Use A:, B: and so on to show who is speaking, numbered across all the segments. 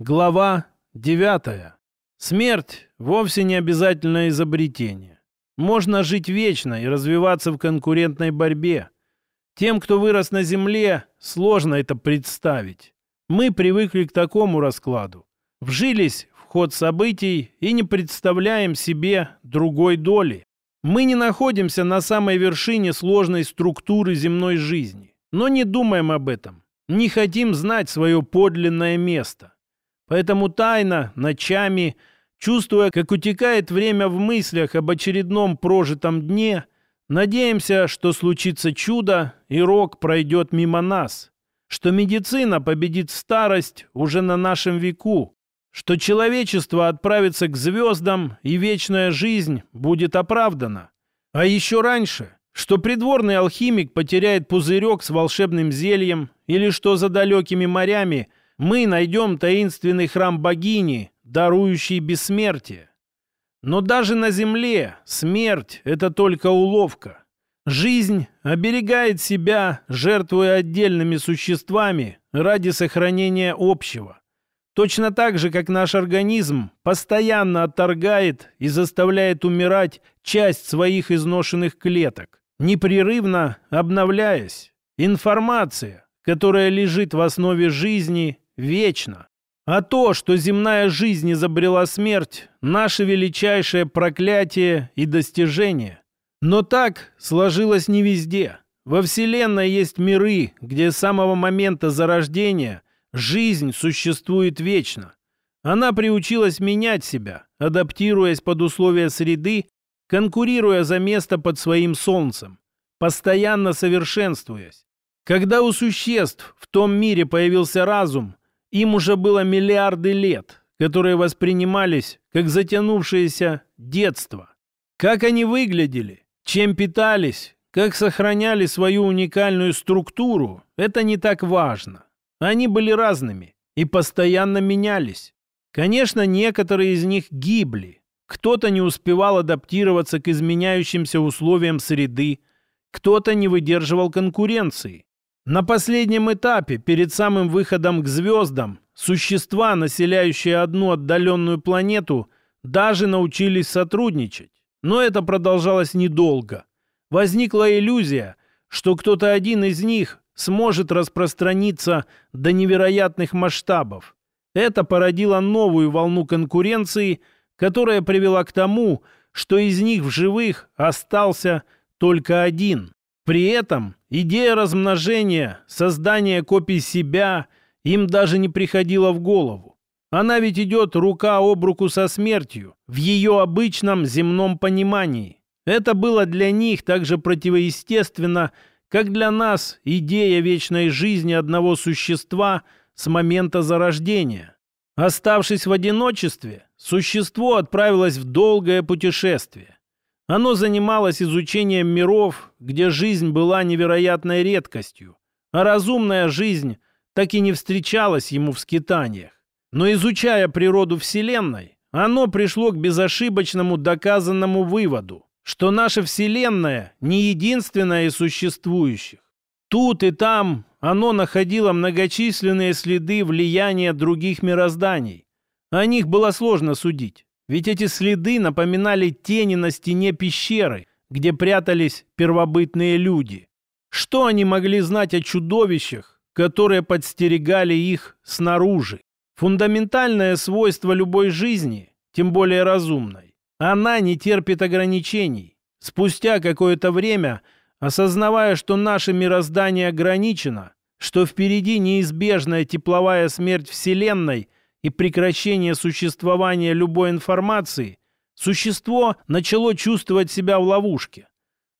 A: Глава 9. Смерть вовсе не обязательное изобретение. Можно жить вечно и развиваться в конкурентной борьбе. Тем, кто вырос на земле, сложно это представить. Мы привыкли к такому раскладу. Вжились в ход событий и не представляем себе другой доли. Мы не находимся на самой вершине сложной структуры земной жизни, но не думаем об этом. Не хотим знать свое подлинное место. Поэтому тайно, ночами, чувствуя, как утекает время в мыслях об очередном прожитом дне, надеемся, что случится чудо, и рок пройдет мимо нас, что медицина победит старость уже на нашем веку, что человечество отправится к звездам, и вечная жизнь будет оправдана. А еще раньше, что придворный алхимик потеряет пузырек с волшебным зельем, или что за далекими морями – мы найдем таинственный храм богини, дарующий бессмертие. Но даже на земле смерть – это только уловка. Жизнь оберегает себя, жертвуя отдельными существами ради сохранения общего. Точно так же, как наш организм постоянно отторгает и заставляет умирать часть своих изношенных клеток, непрерывно обновляясь. Информация, которая лежит в основе жизни, вечно. А то, что земная жизнь изобрела смерть, наше величайшее проклятие и достижение. Но так сложилось не везде. Во Вселенной есть миры, где с самого момента зарождения жизнь существует вечно. Она приучилась менять себя, адаптируясь под условия среды, конкурируя за место под своим солнцем, постоянно совершенствуясь. Когда у существ в том мире появился разум, им уже было миллиарды лет, которые воспринимались как затянувшееся детство. Как они выглядели, чем питались, как сохраняли свою уникальную структуру, это не так важно. Они были разными и постоянно менялись. Конечно, некоторые из них гибли. Кто-то не успевал адаптироваться к изменяющимся условиям среды, кто-то не выдерживал конкуренции. На последнем этапе, перед самым выходом к звездам, существа, населяющие одну отдаленную планету, даже научились сотрудничать. Но это продолжалось недолго. Возникла иллюзия, что кто-то один из них сможет распространиться до невероятных масштабов. Это породило новую волну конкуренции, которая привела к тому, что из них в живых остался только один. При этом идея размножения, создания копий себя им даже не приходила в голову. Она ведь идет рука об руку со смертью, в ее обычном земном понимании. Это было для них так же противоестественно, как для нас идея вечной жизни одного существа с момента зарождения. Оставшись в одиночестве, существо отправилось в долгое путешествие. Оно занималось изучением миров, где жизнь была невероятной редкостью, а разумная жизнь так и не встречалась ему в скитаниях. Но изучая природу Вселенной, оно пришло к безошибочному доказанному выводу, что наша Вселенная не единственная из существующих. Тут и там оно находило многочисленные следы влияния других мирозданий. О них было сложно судить. Ведь эти следы напоминали тени на стене пещеры, где прятались первобытные люди. Что они могли знать о чудовищах, которые подстерегали их снаружи? Фундаментальное свойство любой жизни, тем более разумной, она не терпит ограничений. Спустя какое-то время, осознавая, что наше мироздание ограничено, что впереди неизбежная тепловая смерть Вселенной – и прекращение существования любой информации, существо начало чувствовать себя в ловушке.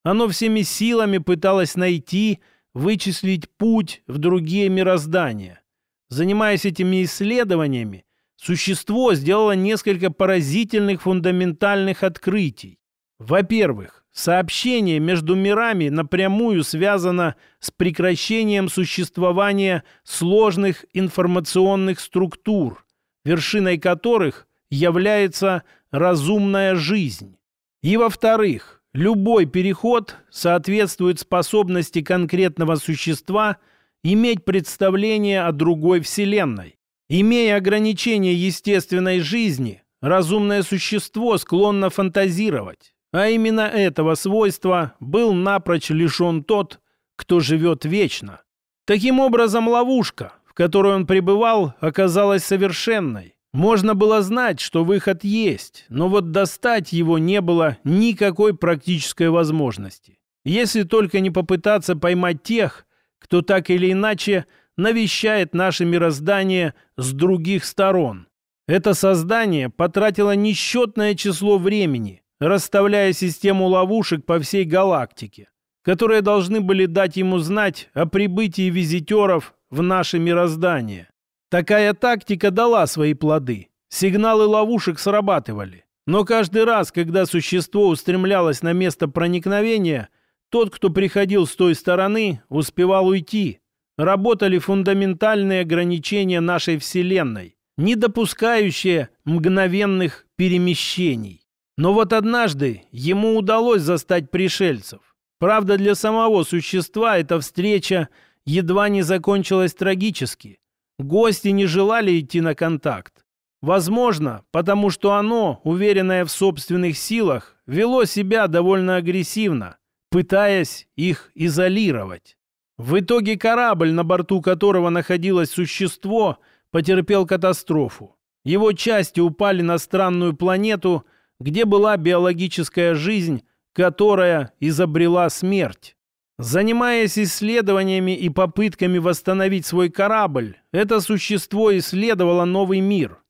A: Оно всеми силами пыталось найти, вычислить путь в другие мироздания. Занимаясь этими исследованиями, существо сделало несколько поразительных фундаментальных открытий. Во-первых, сообщение между мирами напрямую связано с прекращением существования сложных информационных структур, вершиной которых является разумная жизнь. И во-вторых, любой переход соответствует способности конкретного существа иметь представление о другой Вселенной. Имея ограничения естественной жизни, разумное существо склонно фантазировать. А именно этого свойства был напрочь лишен тот, кто живет вечно. Таким образом, ловушка, в которой он пребывал, оказалась совершенной. Можно было знать, что выход есть, но вот достать его не было никакой практической возможности. Если только не попытаться поймать тех, кто так или иначе навещает наше мироздание с других сторон. Это создание потратило несчетное число времени, расставляя систему ловушек по всей галактике, которые должны были дать ему знать о прибытии визитеров в наше мироздание. Такая тактика дала свои плоды. Сигналы ловушек срабатывали. Но каждый раз, когда существо устремлялось на место проникновения, тот, кто приходил с той стороны, успевал уйти. Работали фундаментальные ограничения нашей Вселенной, не допускающие мгновенных перемещений. Но вот однажды ему удалось застать пришельцев. Правда, для самого существа эта встреча едва не закончилась трагически. Гости не желали идти на контакт. Возможно, потому что оно, уверенное в собственных силах, вело себя довольно агрессивно, пытаясь их изолировать. В итоге корабль, на борту которого находилось существо, потерпел катастрофу. Его части упали на странную планету, где была биологическая жизнь, которая изобрела смерть. Занимаясь исследованиями и попытками восстановить свой корабль, это существо исследовало новый мир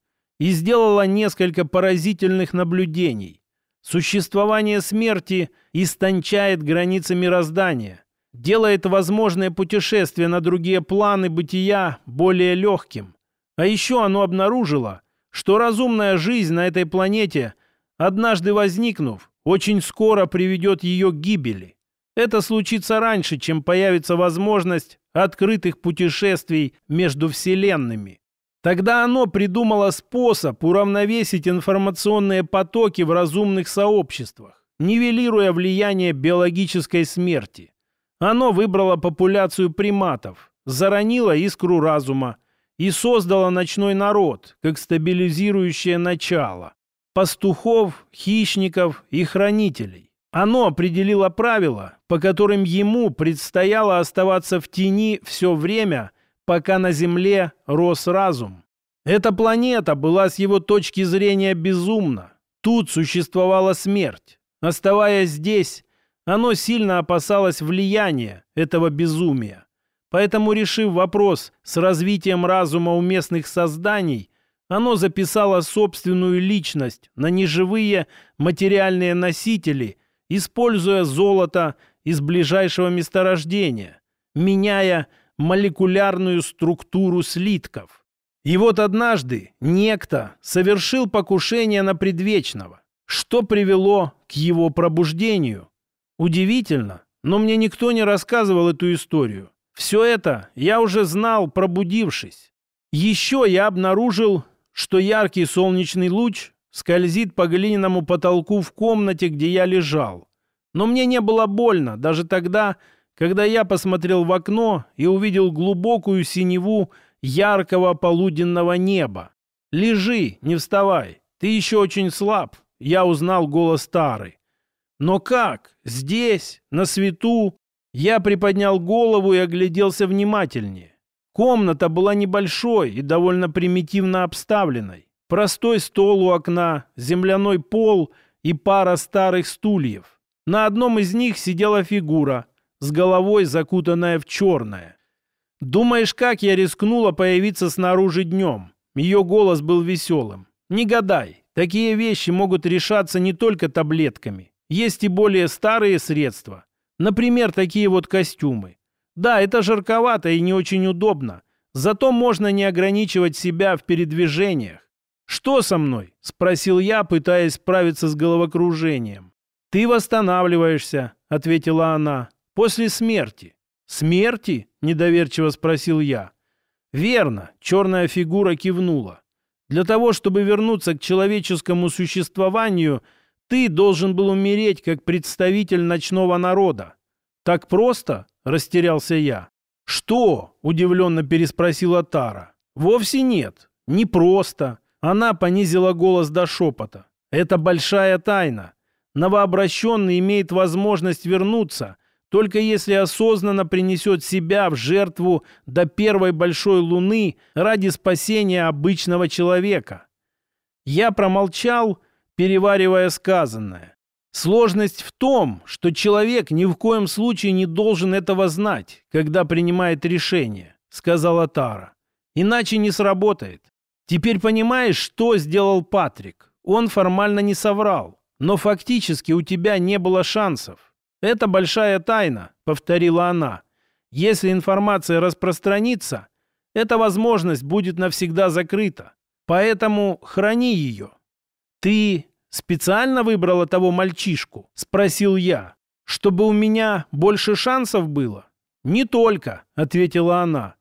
A: и сделало несколько поразительных наблюдений. Существование смерти истончает границы мироздания, делает возможное путешествие на другие планы бытия более легким. А еще оно обнаружило, что разумная жизнь на этой планете, однажды возникнув, очень скоро приведет ее к гибели. Это случится раньше, чем появится возможность открытых путешествий между вселенными. Тогда оно придумало способ уравновесить информационные потоки в разумных сообществах, нивелируя влияние биологической смерти. Оно выбрало популяцию приматов, заронило искру разума и создало ночной народ как стабилизирующее начало. Пастухов, хищников и хранителей. Оно определило правила, по которым ему предстояло оставаться в тени все время, пока на Земле рос разум. Эта планета была с его точки зрения безумна. Тут существовала смерть. Оставаясь здесь, оно сильно опасалось влияния этого безумия. Поэтому, решив вопрос с развитием разума у местных созданий, оно записало собственную личность на неживые материальные носители, используя золото из ближайшего месторождения, меняя молекулярную структуру слитков. И вот однажды некто совершил покушение на предвечного, что привело к его пробуждению. Удивительно, но мне никто не рассказывал эту историю. Все это я уже знал, пробудившись. Еще я обнаружил, что яркий солнечный луч скользит по глиняному потолку в комнате, где я лежал. Но мне не было больно даже тогда, когда я посмотрел в окно и увидел глубокую синеву яркого полуденного неба. «Лежи, не вставай, ты еще очень слаб», — я узнал голос старый. «Но как? Здесь, на свету?» Я приподнял голову и огляделся внимательнее. Комната была небольшой и довольно примитивно обставленной. Простой стол у окна, земляной пол и пара старых стульев. На одном из них сидела фигура, с головой закутанная в черное. «Думаешь, как я рискнула появиться снаружи днем?» Ее голос был веселым. «Не гадай, такие вещи могут решаться не только таблетками. Есть и более старые средства. Например, такие вот костюмы. Да, это жарковато и не очень удобно. Зато можно не ограничивать себя в передвижениях. «Что со мной?» – спросил я, пытаясь справиться с головокружением. «Ты восстанавливаешься», — ответила она, — «после смерти». «Смерти?» — недоверчиво спросил я. «Верно», — черная фигура кивнула. «Для того, чтобы вернуться к человеческому существованию, ты должен был умереть как представитель ночного народа». «Так просто?» — растерялся я. «Что?» — удивленно переспросила Тара. Вовсе нет. Не просто. Она понизила голос до шепота. Это большая тайна. Новообращенный имеет возможность вернуться, только если осознанно принесет себя в жертву до первой большой луны ради спасения обычного человека. Я промолчал, переваривая сказанное. Сложность в том, что человек ни в коем случае не должен этого знать, когда принимает решение, сказала Тара. Иначе не сработает. Теперь понимаешь, что сделал Патрик? Он формально не соврал, но фактически у тебя не было шансов. Это большая тайна, повторила она. Если информация распространится, эта возможность будет навсегда закрыта. Поэтому храни ее. Ты специально выбрала того мальчишку? Спросил я. Чтобы у меня больше шансов было? Не только, ответила она.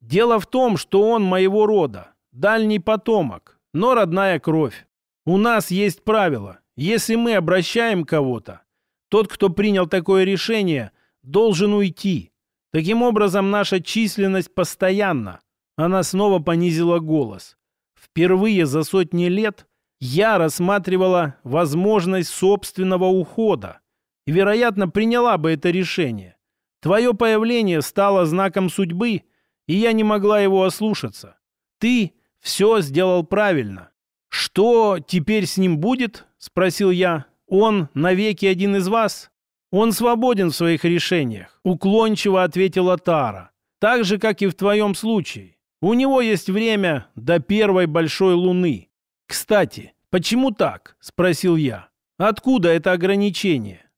A: Дело в том, что он моего рода дальний потомок, но родная кровь. У нас есть правило. Если мы обращаем кого-то, тот, кто принял такое решение, должен уйти. Таким образом, наша численность постоянна. Она снова понизила голос. Впервые за сотни лет я рассматривала возможность собственного ухода и, вероятно, приняла бы это решение. Твое появление стало знаком судьбы, и я не могла его ослушаться. Ты все сделал правильно. Что теперь с ним будет? Спросил я. Он навеки один из вас? Он свободен в своих решениях, уклончиво ответила Тара. Так же, как и в твоем случае. У него есть время до первой большой луны. Кстати, почему так? Спросил я. Откуда это ограничение?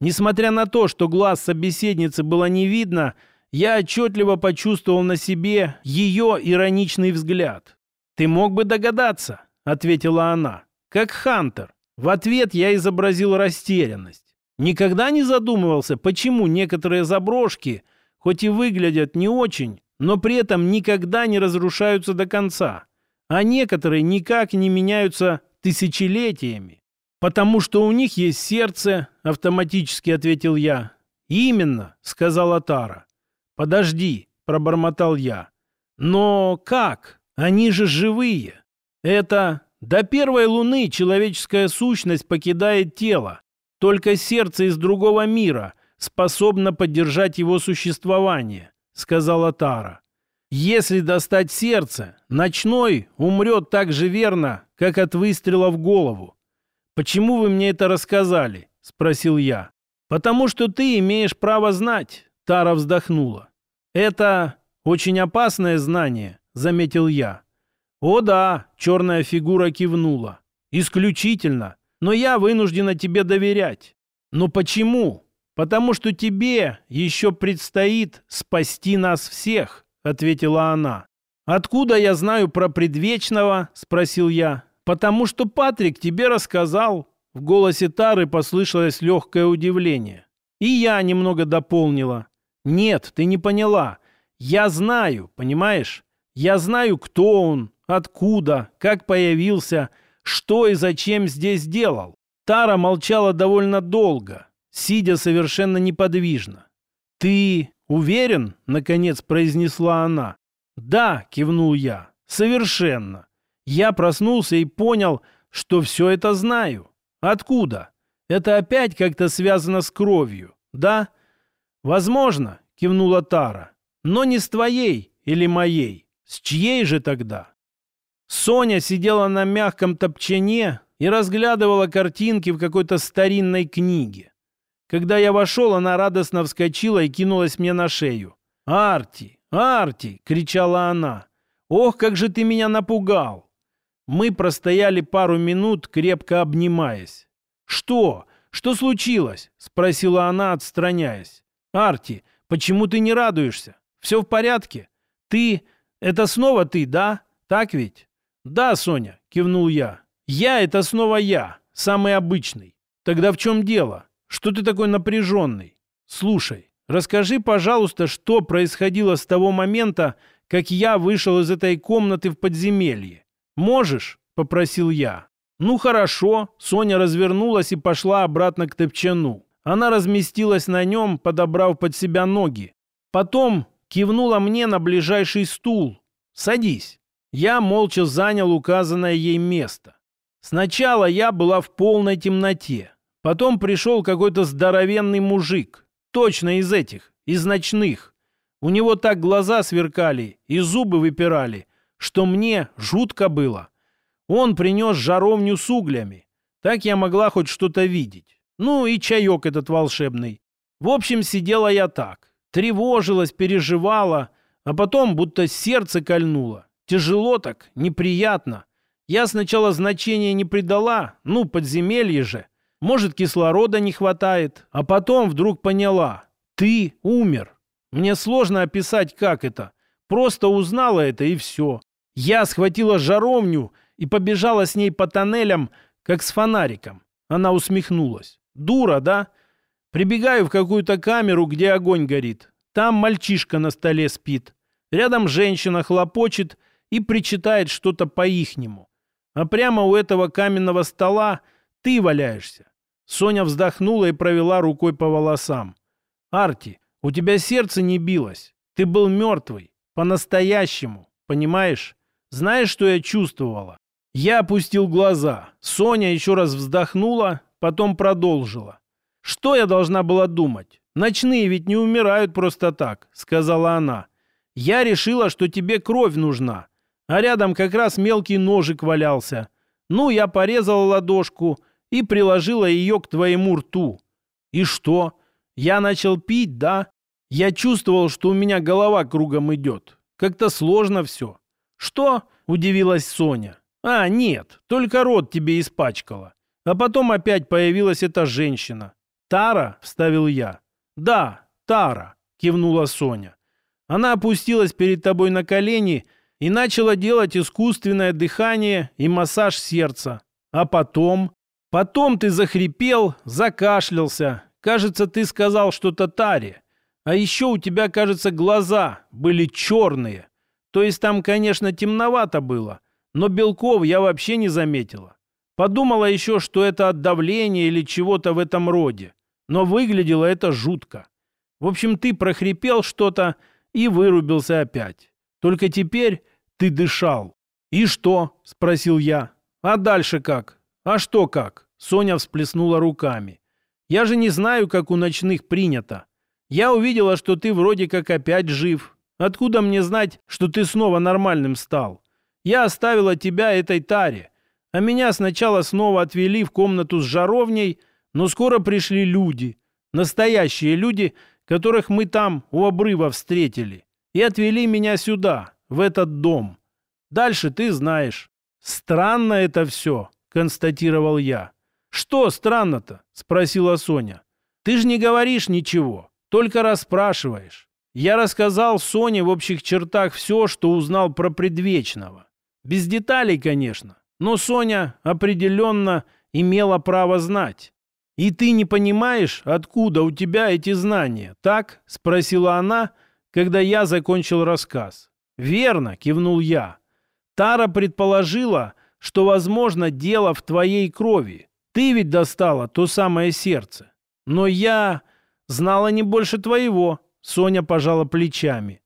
A: Несмотря на то, что глаз собеседницы было не видно, я отчетливо почувствовал на себе ее ироничный взгляд. «Ты мог бы догадаться», — ответила она, — «как Хантер». В ответ я изобразил растерянность. Никогда не задумывался, почему некоторые заброшки, хоть и выглядят не очень, но при этом никогда не разрушаются до конца, а некоторые никак не меняются тысячелетиями. «Потому что у них есть сердце», — автоматически ответил я. «Именно», — сказала Тара. «Подожди», — пробормотал я. «Но как? Они же живые. Это до первой луны человеческая сущность покидает тело. Только сердце из другого мира способно поддержать его существование», — сказала Тара. «Если достать сердце, ночной умрет так же верно, как от выстрела в голову». «Почему вы мне это рассказали?» — спросил я. «Потому что ты имеешь право знать. Тара вздохнула. «Это очень опасное знание», — заметил я. «О да», — черная фигура кивнула. «Исключительно. Но я вынуждена тебе доверять». «Но почему?» «Потому что тебе еще предстоит спасти нас всех», — ответила она. «Откуда я знаю про предвечного?» — спросил я. «Потому что Патрик тебе рассказал». В голосе Тары послышалось легкое удивление. И я немного дополнила. «Нет, ты не поняла. Я знаю, понимаешь? Я знаю, кто он, откуда, как появился, что и зачем здесь делал». Тара молчала довольно долго, сидя совершенно неподвижно. «Ты уверен?» — наконец произнесла она. «Да», — кивнул я, — «совершенно. Я проснулся и понял, что все это знаю. Откуда? Это опять как-то связано с кровью, да?» «Возможно», — кивнула Тара, — «но не с твоей или моей. С чьей же тогда?» Соня сидела на мягком топчане и разглядывала картинки в какой-то старинной книге. Когда я вошел, она радостно вскочила и кинулась мне на шею. «Арти! Арти!» — кричала она. «Ох, как же ты меня напугал!» Мы простояли пару минут, крепко обнимаясь. «Что? Что случилось?» — спросила она, отстраняясь. «Арти, почему ты не радуешься? Все в порядке? Ты... Это снова ты, да? Так ведь?» «Да, Соня», — кивнул я. «Я — это снова я, самый обычный. Тогда в чем дело? Что ты такой напряженный? Слушай, расскажи, пожалуйста, что происходило с того момента, как я вышел из этой комнаты в подземелье. Можешь?» — попросил я. «Ну хорошо», — Соня развернулась и пошла обратно к Топчану. Она разместилась на нем, подобрав под себя ноги. Потом кивнула мне на ближайший стул. Садись». Я молча занял указанное ей место. Сначала я была в полной темноте. Потом пришел какой-то здоровенный мужик. Точно из этих, из ночных. У него так глаза сверкали и зубы выпирали, что мне жутко было. Он принес жаровню с углями. Так я могла хоть что-то видеть. Ну и чаек этот волшебный. В общем, сидела я так. Тревожилась, переживала, а потом будто сердце кольнуло. Тяжело так, неприятно. Я сначала значения не придала, ну, подземелье же. Может, кислорода не хватает. А потом вдруг поняла. Ты умер. Мне сложно описать, как это. Просто узнала это и все. Я схватила жаровню и побежала с ней по тоннелям, как с фонариком. Она усмехнулась. Дура, да? Прибегаю в какую-то камеру, где огонь горит. Там мальчишка на столе спит. Рядом женщина хлопочет и причитает что-то по-ихнему. А прямо у этого каменного стола ты валяешься. Соня вздохнула и провела рукой по волосам. «Арти, у тебя сердце не билось. Ты был мертвый. По-настоящему. Понимаешь? Знаешь, что я чувствовала?» Я опустил глаза. Соня еще раз вздохнула, потом продолжила. «Что я должна была думать? Ночные ведь не умирают просто так», — сказала она. «Я решила, что тебе кровь нужна а рядом как раз мелкий ножик валялся. Ну, я порезала ладошку и приложила ее к твоему рту. И что? Я начал пить, да? Я чувствовал, что у меня голова кругом идет. Как-то сложно все. Что? Удивилась Соня. А, нет, только рот тебе испачкала. А потом опять появилась эта женщина. Тара, вставил я. Да, Тара, кивнула Соня. Она опустилась перед тобой на колени и начала делать искусственное дыхание и массаж сердца. А потом... Потом ты захрипел, закашлялся. Кажется, ты сказал что-то Таре. А еще у тебя, кажется, глаза были черные. То есть там, конечно, темновато было, но белков я вообще не заметила. Подумала еще, что это от давления или чего-то в этом роде. Но выглядело это жутко. В общем, ты прохрипел что-то и вырубился опять. Только теперь ты дышал. И что? Спросил я. А дальше как? А что как? Соня всплеснула руками. Я же не знаю, как у ночных принято. Я увидела, что ты вроде как опять жив. Откуда мне знать, что ты снова нормальным стал? Я оставила тебя этой таре. А меня сначала снова отвели в комнату с жаровней, но скоро пришли люди. Настоящие люди, которых мы там у обрыва встретили и отвели меня сюда, в этот дом. Дальше ты знаешь. Странно это все, констатировал я. Что странно-то? Спросила Соня. Ты же не говоришь ничего, только расспрашиваешь. Я рассказал Соне в общих чертах все, что узнал про предвечного. Без деталей, конечно, но Соня определенно имела право знать. «И ты не понимаешь, откуда у тебя эти знания, так?» — спросила она, когда я закончил рассказ. «Верно», — кивнул я. «Тара предположила, что, возможно, дело в твоей крови. Ты ведь достала то самое сердце. Но я знала не больше твоего», — Соня пожала плечами.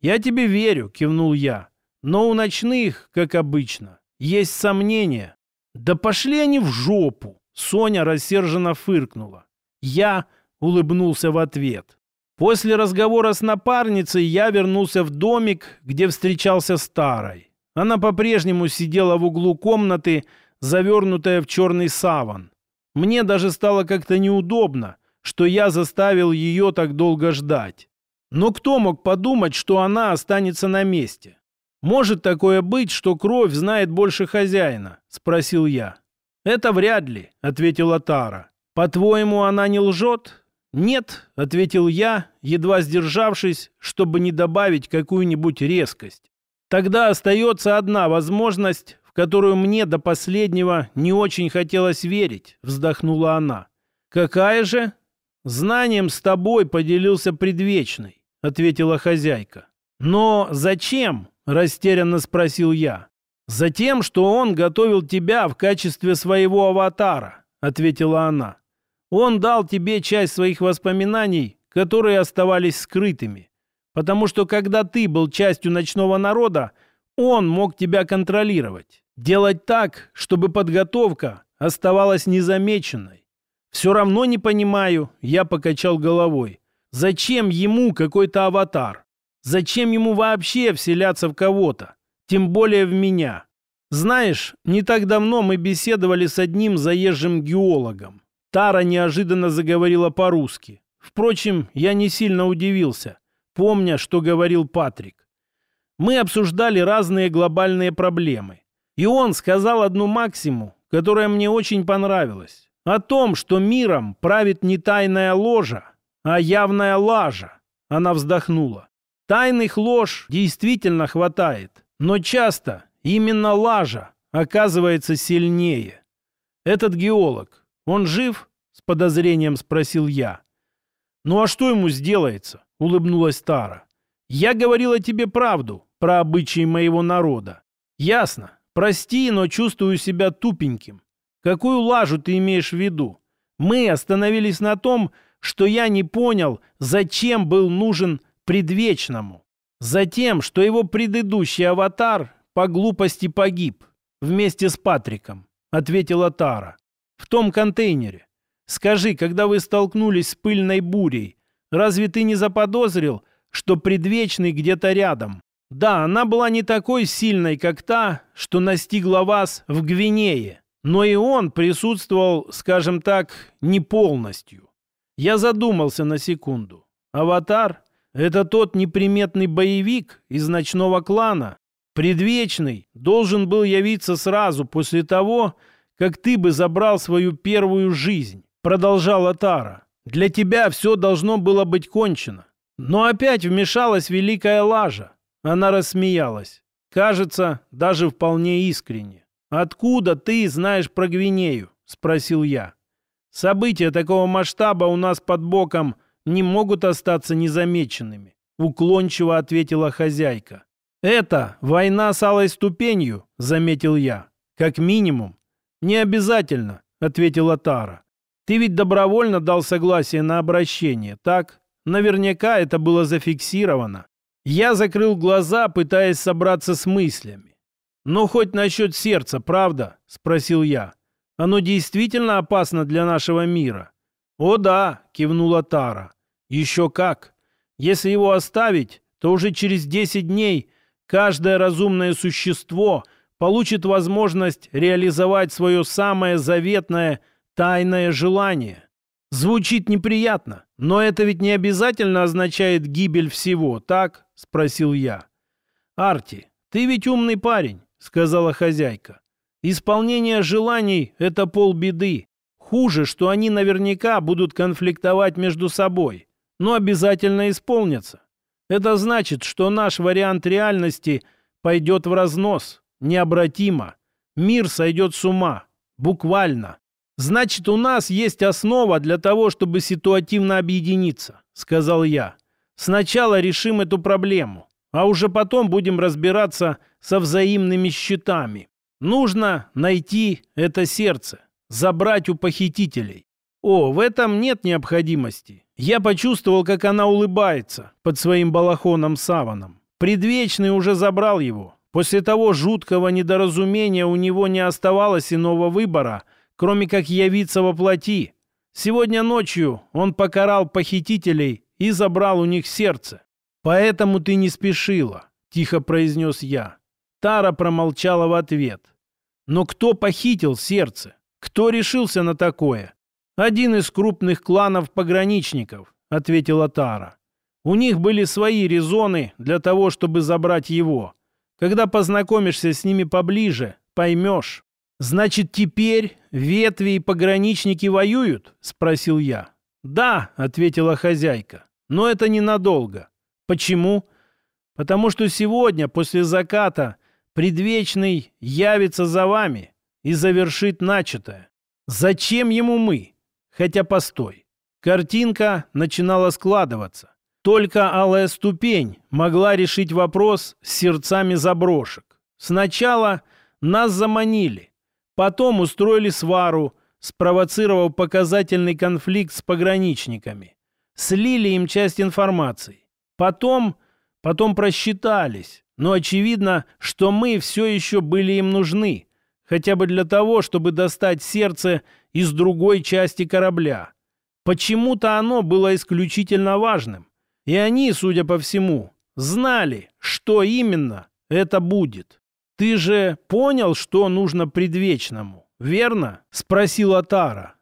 A: «Я тебе верю», — кивнул я. «Но у ночных, как обычно, есть сомнения». «Да пошли они в жопу!» Соня рассерженно фыркнула. Я улыбнулся в ответ. После разговора с напарницей я вернулся в домик, где встречался старой. Она по-прежнему сидела в углу комнаты, завернутая в черный саван. Мне даже стало как-то неудобно, что я заставил ее так долго ждать. Но кто мог подумать, что она останется на месте? «Может такое быть, что кровь знает больше хозяина?» – спросил я. «Это вряд ли», – ответила Тара. «По-твоему, она не лжет?» «Нет», — ответил я, едва сдержавшись, чтобы не добавить какую-нибудь резкость. «Тогда остается одна возможность, в которую мне до последнего не очень хотелось верить», — вздохнула она. «Какая же?» «Знанием с тобой поделился предвечный», — ответила хозяйка. «Но зачем?» — растерянно спросил я. «Затем, что он готовил тебя в качестве своего аватара», — ответила она. Он дал тебе часть своих воспоминаний, которые оставались скрытыми. Потому что когда ты был частью ночного народа, он мог тебя контролировать, делать так, чтобы подготовка оставалась незамеченной. Все равно не понимаю, я покачал головой. Зачем ему какой-то аватар? Зачем ему вообще вселяться в кого-то? Тем более в меня. Знаешь, не так давно мы беседовали с одним заезжим геологом. Тара неожиданно заговорила по-русски. Впрочем, я не сильно удивился, помня, что говорил Патрик. Мы обсуждали разные глобальные проблемы. И он сказал одну максиму, которая мне очень понравилась. О том, что миром правит не тайная ложа, а явная лажа. Она вздохнула. Тайных лож действительно хватает, но часто Именно лажа оказывается сильнее. Этот геолог, он жив? С подозрением спросил я. Ну а что ему сделается? Улыбнулась Тара. Я говорила тебе правду про обычаи моего народа. Ясно. Прости, но чувствую себя тупеньким. Какую лажу ты имеешь в виду? Мы остановились на том, что я не понял, зачем был нужен предвечному. Затем, что его предыдущий аватар по глупости погиб вместе с Патриком», — ответила Тара. «В том контейнере. Скажи, когда вы столкнулись с пыльной бурей, разве ты не заподозрил, что предвечный где-то рядом? Да, она была не такой сильной, как та, что настигла вас в Гвинее, но и он присутствовал, скажем так, не полностью. Я задумался на секунду. Аватар — это тот неприметный боевик из ночного клана, Предвечный должен был явиться сразу после того, как ты бы забрал свою первую жизнь, продолжала Тара. Для тебя все должно было быть кончено. Но опять вмешалась великая лажа. Она рассмеялась. Кажется, даже вполне искренне. «Откуда ты знаешь про Гвинею?» – спросил я. «События такого масштаба у нас под боком не могут остаться незамеченными», – уклончиво ответила хозяйка. «Это война с алой ступенью», — заметил я. «Как минимум». «Не обязательно», — ответила Тара. «Ты ведь добровольно дал согласие на обращение, так? Наверняка это было зафиксировано». Я закрыл глаза, пытаясь собраться с мыслями. «Ну, хоть насчет сердца, правда?» — спросил я. «Оно действительно опасно для нашего мира?» «О да», — кивнула Тара. «Еще как. Если его оставить, то уже через десять дней Каждое разумное существо получит возможность реализовать свое самое заветное тайное желание. Звучит неприятно, но это ведь не обязательно означает гибель всего, так? Спросил я. Арти, ты ведь умный парень, сказала хозяйка. Исполнение желаний – это полбеды. Хуже, что они наверняка будут конфликтовать между собой, но обязательно исполнятся. Это значит, что наш вариант реальности пойдет в разнос, необратимо. Мир сойдет с ума. Буквально. Значит, у нас есть основа для того, чтобы ситуативно объединиться, сказал я. Сначала решим эту проблему, а уже потом будем разбираться со взаимными счетами. Нужно найти это сердце, забрать у похитителей. О, в этом нет необходимости. Я почувствовал, как она улыбается под своим балахоном-саваном. Предвечный уже забрал его. После того жуткого недоразумения у него не оставалось иного выбора, кроме как явиться во плоти. Сегодня ночью он покарал похитителей и забрал у них сердце. «Поэтому ты не спешила», — тихо произнес я. Тара промолчала в ответ. «Но кто похитил сердце? Кто решился на такое? «Один из крупных кланов пограничников», — ответила Тара. «У них были свои резоны для того, чтобы забрать его. Когда познакомишься с ними поближе, поймешь». «Значит, теперь ветви и пограничники воюют?» — спросил я. «Да», — ответила хозяйка, — «но это ненадолго». «Почему?» «Потому что сегодня, после заката, предвечный явится за вами и завершит начатое. Зачем ему мы? Хотя постой. Картинка начинала складываться. Только алая ступень могла решить вопрос с сердцами заброшек. Сначала нас заманили, потом устроили свару, спровоцировав показательный конфликт с пограничниками. Слили им часть информации. Потом, потом просчитались, но очевидно, что мы все еще были им нужны, хотя бы для того, чтобы достать сердце из другой части корабля. Почему-то оно было исключительно важным. И они, судя по всему, знали, что именно это будет. «Ты же понял, что нужно предвечному, верно?» — спросила Тара.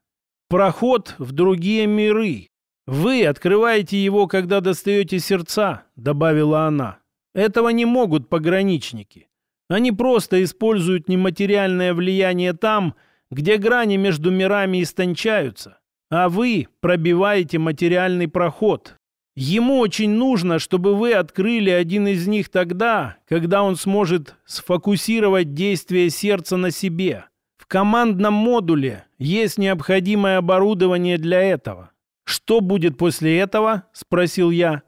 A: «Проход в другие миры. Вы открываете его, когда достаете сердца», — добавила она. «Этого не могут пограничники. Они просто используют нематериальное влияние там, где грани между мирами истончаются, а вы пробиваете материальный проход. Ему очень нужно, чтобы вы открыли один из них тогда, когда он сможет сфокусировать действие сердца на себе. В командном модуле есть необходимое оборудование для этого. Что будет после этого? спросил я.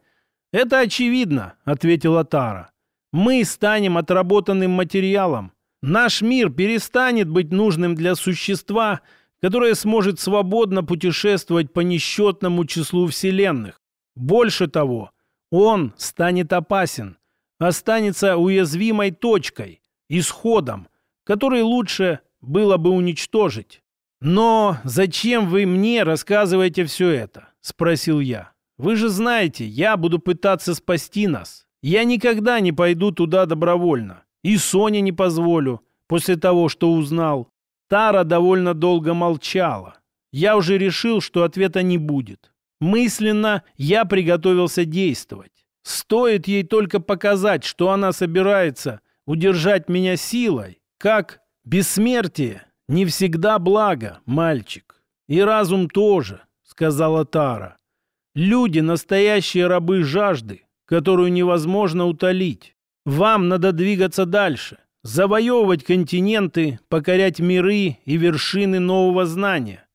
A: Это очевидно, ответила Тара. Мы станем отработанным материалом. Наш мир перестанет быть нужным для существа, которое сможет свободно путешествовать по несчетному числу вселенных. Больше того, он станет опасен, останется уязвимой точкой, исходом, который лучше было бы уничтожить. «Но зачем вы мне рассказываете все это?» – спросил я. «Вы же знаете, я буду пытаться спасти нас. Я никогда не пойду туда добровольно. И Соне не позволю, после того, что узнал. Тара довольно долго молчала. Я уже решил, что ответа не будет. Мысленно я приготовился действовать. Стоит ей только показать, что она собирается удержать меня силой, как бессмертие не всегда благо, мальчик. И разум тоже, сказала Тара. Люди — настоящие рабы жажды, которую невозможно утолить. Вам надо двигаться дальше, завоевывать континенты, покорять миры и вершины нового знания.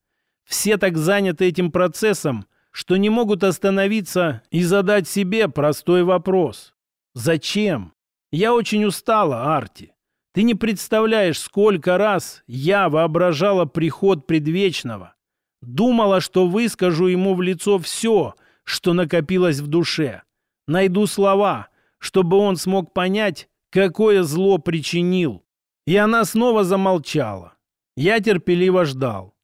A: Все так заняты этим процессом, что не могут остановиться и задать себе простой вопрос. Зачем? Я очень устала, Арти. Ты не представляешь, сколько раз я воображала приход предвечного. Думала, что выскажу ему в лицо все, что накопилось в душе. Найду слова — чтобы он смог понять, какое зло причинил. И она снова замолчала. Я терпеливо ждал.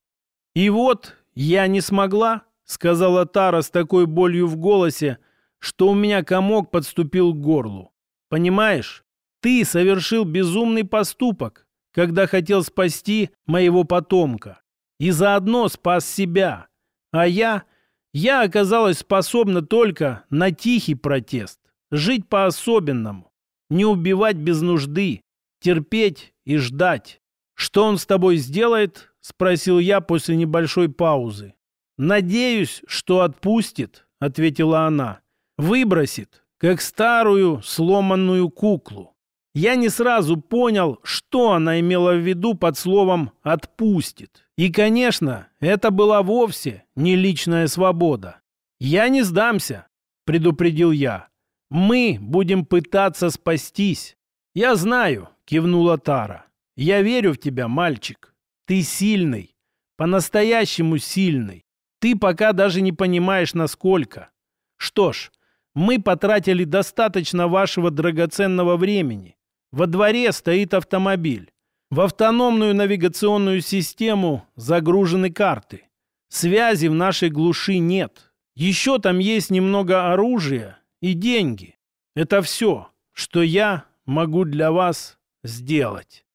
A: «И вот я не смогла», — сказала Тара с такой болью в голосе, что у меня комок подступил к горлу. «Понимаешь, ты совершил безумный поступок, когда хотел спасти моего потомка. И заодно спас себя. А я... Я оказалась способна только на тихий протест. Жить по-особенному. Не убивать без нужды. Терпеть и ждать. «Что он с тобой сделает?» — спросил я после небольшой паузы. «Надеюсь, что отпустит», — ответила она. «Выбросит, как старую сломанную куклу». Я не сразу понял, что она имела в виду под словом «отпустит». И, конечно, это была вовсе не личная свобода. «Я не сдамся», — предупредил я. Мы будем пытаться спастись. Я знаю, кивнула Тара. Я верю в тебя, мальчик. Ты сильный. По-настоящему сильный. Ты пока даже не понимаешь, насколько. Что ж, мы потратили достаточно вашего драгоценного времени. Во дворе стоит автомобиль. В автономную навигационную систему загружены карты. Связи в нашей глуши нет. Еще там есть немного оружия и деньги. Это все, что я могу для вас сделать.